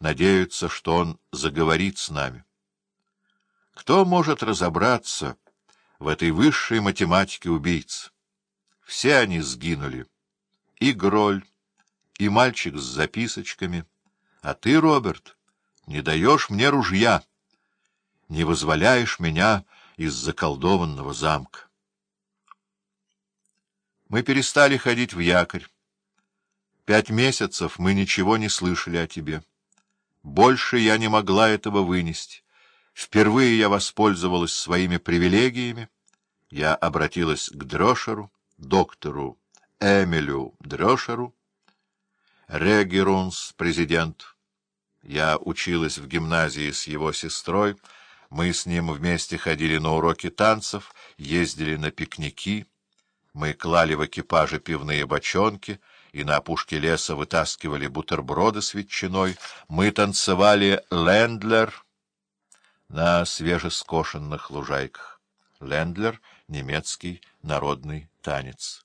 надеются, что он заговорит с нами. Кто может разобраться в этой высшей математике убийц? Все они сгинули. И Гроль, и мальчик с записочками. А ты, Роберт, не даешь мне ружья, не вызволяешь меня из заколдованного замка. Мы перестали ходить в якорь. Пять месяцев мы ничего не слышали о тебе. Больше я не могла этого вынести. Впервые я воспользовалась своими привилегиями. Я обратилась к Дрошеру, доктору Эмилю Дрошеру, Регерунс, президент. Я училась в гимназии с его сестрой. Мы с ним вместе ходили на уроки танцев, ездили на пикники. Мы клали в экипаже пивные бочонки — и на опушке леса вытаскивали бутерброды с ветчиной. Мы танцевали лендлер на свежескошенных лужайках. Лендлер — немецкий народный танец.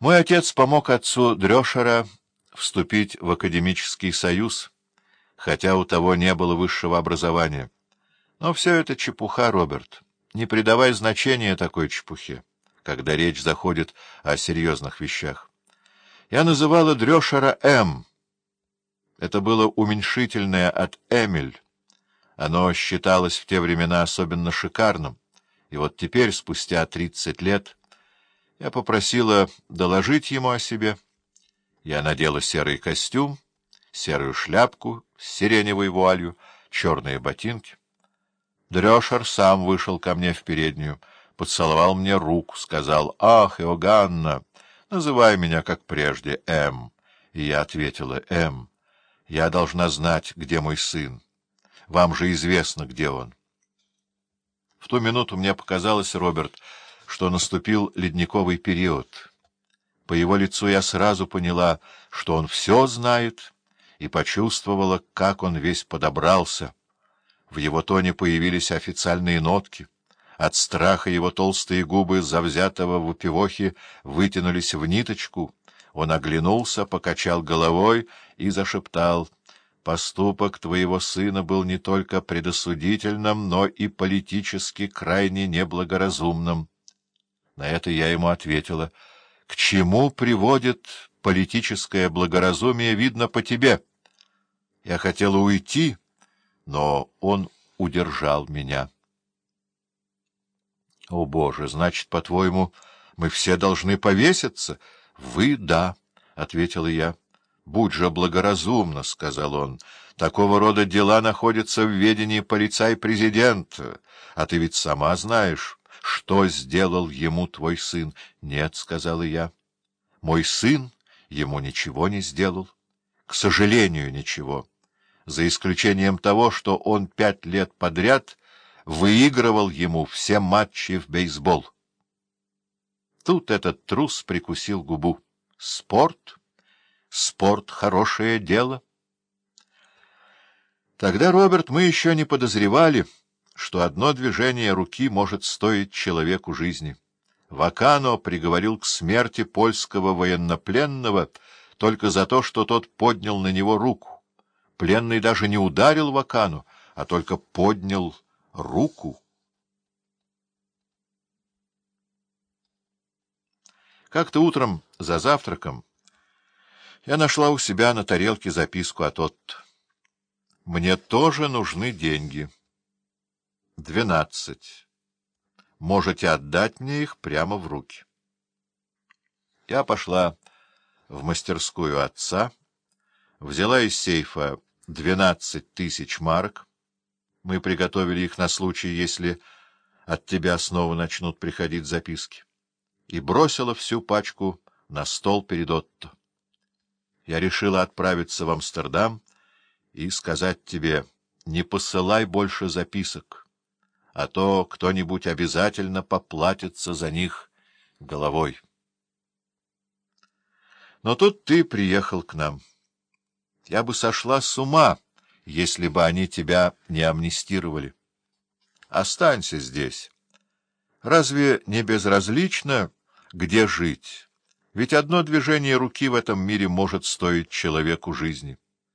Мой отец помог отцу Дрёшера вступить в академический союз, хотя у того не было высшего образования. Но все это чепуха, Роберт. Не придавай значения такой чепухе, когда речь заходит о серьезных вещах. Я называла Дрёшера М. Это было уменьшительное от Эмиль. Оно считалось в те времена особенно шикарным. И вот теперь, спустя тридцать лет, я попросила доложить ему о себе. Я надела серый костюм, серую шляпку с сиреневой вуалью, черные ботинки. Дрешер сам вышел ко мне в переднюю, поцеловал мне руку, сказал «Ах, Иоганна, называй меня, как прежде, М». И я ответила «М». Я должна знать, где мой сын. Вам же известно, где он. В ту минуту мне показалось, Роберт, что наступил ледниковый период. По его лицу я сразу поняла, что он все знает, и почувствовала, как он весь подобрался — в его тоне появились официальные нотки. От страха его толстые губы завзятого в упивохе вытянулись в ниточку. Он оглянулся, покачал головой и зашептал. «Поступок твоего сына был не только предосудительным, но и политически крайне неблагоразумным». На это я ему ответила. «К чему приводит политическое благоразумие, видно по тебе?» Я хотела уйти но он удержал меня. — О, Боже, значит, по-твоему, мы все должны повеситься? — Вы — да, — ответила я. — Будь же благоразумна, — сказал он. — Такого рода дела находятся в ведении полицай-президента. А ты ведь сама знаешь, что сделал ему твой сын. — Нет, — сказала я. — Мой сын ему ничего не сделал. К сожалению, ничего за исключением того, что он пять лет подряд выигрывал ему все матчи в бейсбол. Тут этот трус прикусил губу. Спорт? Спорт — хорошее дело. Тогда, Роберт, мы еще не подозревали, что одно движение руки может стоить человеку жизни. Вакано приговорил к смерти польского военнопленного только за то, что тот поднял на него руку. Пленный даже не ударил Вакану, а только поднял руку. Как-то утром за завтраком я нашла у себя на тарелке записку от Отто. «Мне тоже нужны деньги. Двенадцать. Можете отдать мне их прямо в руки». Я пошла в мастерскую отца, взяла из сейфа двенадцать тысяч марок. Мы приготовили их на случай, если от тебя снова начнут приходить записки. И бросила всю пачку на стол перед Отто. Я решила отправиться в Амстердам и сказать тебе, не посылай больше записок, а то кто-нибудь обязательно поплатится за них головой. Но тут ты приехал к нам. Я бы сошла с ума, если бы они тебя не амнистировали. Останься здесь. Разве не безразлично, где жить? Ведь одно движение руки в этом мире может стоить человеку жизни.